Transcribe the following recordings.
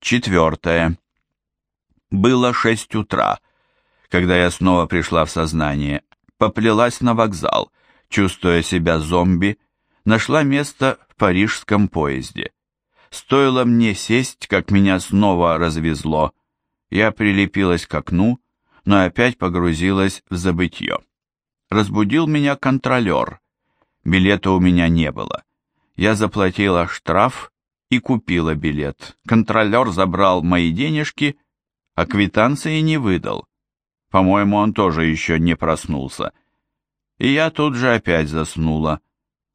Четвертое. Было шесть утра, когда я снова пришла в сознание, поплелась на вокзал, чувствуя себя зомби, нашла место в парижском поезде. Стоило мне сесть, как меня снова развезло. Я прилепилась к окну, но опять погрузилась в забытье. Разбудил меня контролер. Билета у меня не было. Я заплатила штраф и купила билет. Контролер забрал мои денежки, а квитанции не выдал. По-моему, он тоже еще не проснулся. И я тут же опять заснула.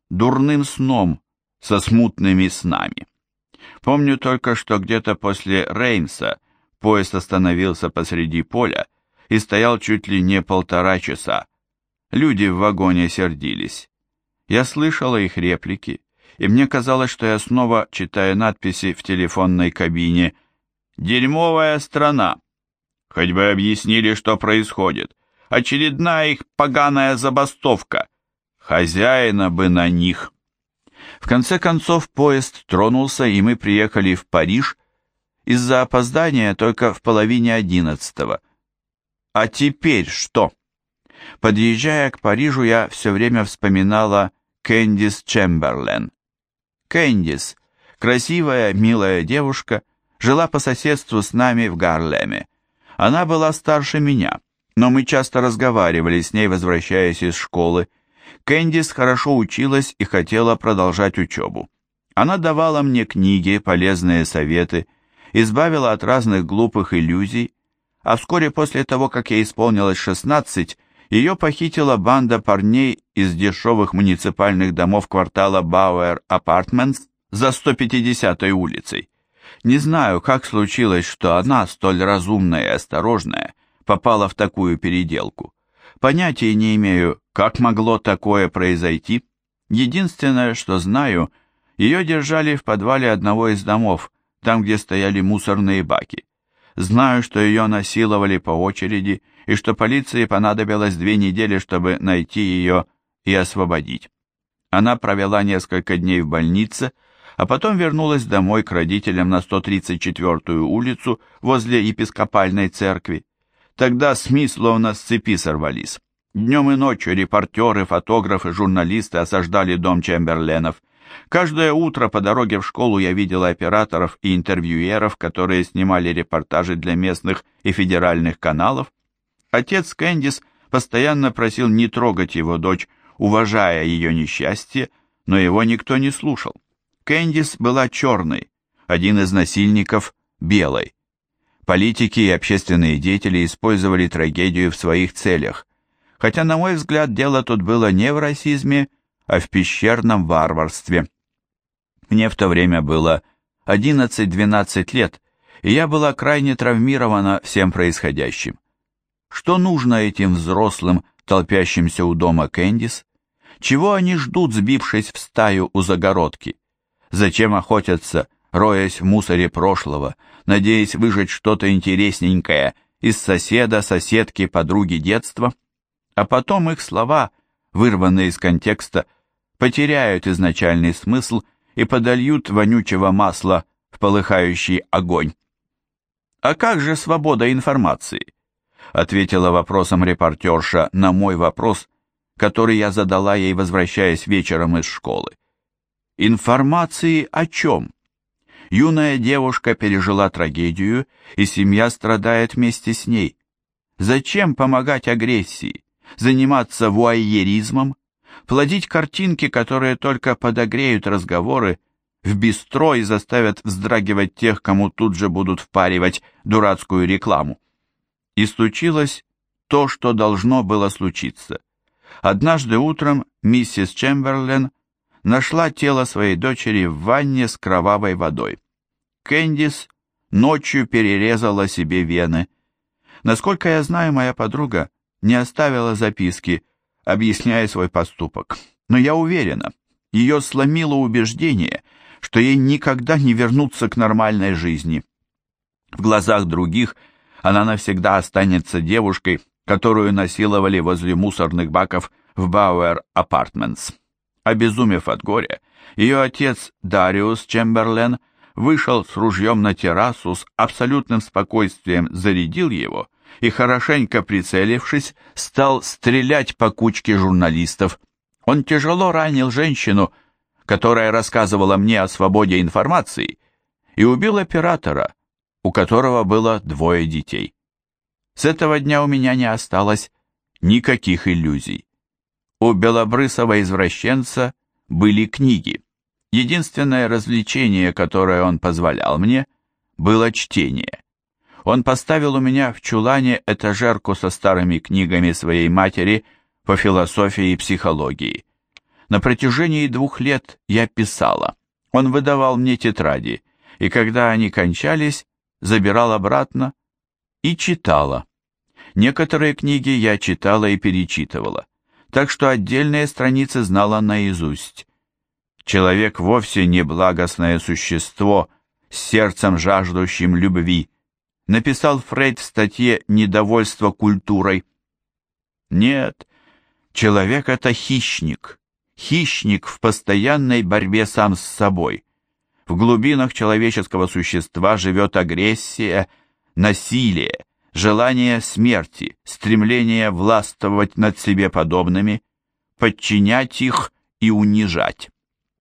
Дурным сном, со смутными снами. Помню только, что где-то после Реймса поезд остановился посреди поля и стоял чуть ли не полтора часа. Люди в вагоне сердились. Я слышала их реплики и мне казалось, что я снова читаю надписи в телефонной кабине. «Дерьмовая страна!» Хоть бы объяснили, что происходит. Очередная их поганая забастовка. Хозяина бы на них. В конце концов поезд тронулся, и мы приехали в Париж из-за опоздания только в половине одиннадцатого. А теперь что? Подъезжая к Парижу, я все время вспоминала Кэндис Чемберлен. Кэндис, красивая, милая девушка, жила по соседству с нами в Гарлеме. Она была старше меня, но мы часто разговаривали с ней, возвращаясь из школы. Кэндис хорошо училась и хотела продолжать учебу. Она давала мне книги, полезные советы, избавила от разных глупых иллюзий, а вскоре после того, как ей исполнилось 16, ее похитила банда парней из дешевых муниципальных домов квартала Бауэр Апартментс за 150-й улицей. Не знаю, как случилось, что она, столь разумная и осторожная, попала в такую переделку. Понятия не имею, как могло такое произойти. Единственное, что знаю, ее держали в подвале одного из домов, там, где стояли мусорные баки. Знаю, что ее насиловали по очереди, и что полиции понадобилось две недели, чтобы найти ее и освободить. Она провела несколько дней в больнице, а потом вернулась домой к родителям на 134-ю улицу возле епископальной церкви. Тогда СМИ словно с цепи сорвались. Днем и ночью репортеры, фотографы, журналисты осаждали дом Чемберленов. Каждое утро по дороге в школу я видела операторов и интервьюеров, которые снимали репортажи для местных и федеральных каналов. Отец Кэндис постоянно просил не трогать его дочь, уважая ее несчастье, но его никто не слушал. Кэндис была черной, один из насильников – белой. Политики и общественные деятели использовали трагедию в своих целях, хотя, на мой взгляд, дело тут было не в расизме, а в пещерном варварстве. Мне в то время было 11-12 лет, и я была крайне травмирована всем происходящим. Что нужно этим взрослым, толпящимся у дома Кэндис, чего они ждут, сбившись в стаю у загородки? Зачем охотятся, роясь в мусоре прошлого, надеясь выжать что-то интересненькое из соседа, соседки, подруги детства? А потом их слова, вырванные из контекста, потеряют изначальный смысл и подольют вонючего масла в полыхающий огонь. А как же свобода информации? ответила вопросом репортерша на мой вопрос, который я задала ей, возвращаясь вечером из школы. Информации о чем? Юная девушка пережила трагедию, и семья страдает вместе с ней. Зачем помогать агрессии, заниматься вуайеризмом, плодить картинки, которые только подогреют разговоры, в бистро и заставят вздрагивать тех, кому тут же будут впаривать дурацкую рекламу? и случилось то, что должно было случиться. Однажды утром миссис Чемберлен нашла тело своей дочери в ванне с кровавой водой. Кэндис ночью перерезала себе вены. Насколько я знаю, моя подруга не оставила записки, объясняя свой поступок. Но я уверена, ее сломило убеждение, что ей никогда не вернуться к нормальной жизни. В глазах других – она навсегда останется девушкой, которую насиловали возле мусорных баков в Бауэр Апартментс. Обезумев от горя, ее отец Дариус Чемберлен вышел с ружьем на террасу, с абсолютным спокойствием зарядил его и, хорошенько прицелившись, стал стрелять по кучке журналистов. Он тяжело ранил женщину, которая рассказывала мне о свободе информации, и убил оператора, у которого было двое детей. С этого дня у меня не осталось никаких иллюзий. У белобрысого извращенца были книги. Единственное развлечение, которое он позволял мне, было чтение. Он поставил у меня в чулане этажерку со старыми книгами своей матери по философии и психологии. На протяжении двух лет я писала. Он выдавал мне тетради, и когда они кончались, забирал обратно и читала. Некоторые книги я читала и перечитывала, так что отдельные страницы знала наизусть. Человек вовсе не благостное существо, с сердцем жаждущим любви, написал Фрейд в статье «Недовольство культурой». Нет, человек — это хищник, хищник в постоянной борьбе сам с собой. В глубинах человеческого существа живет агрессия, насилие, желание смерти, стремление властвовать над себе подобными, подчинять их и унижать.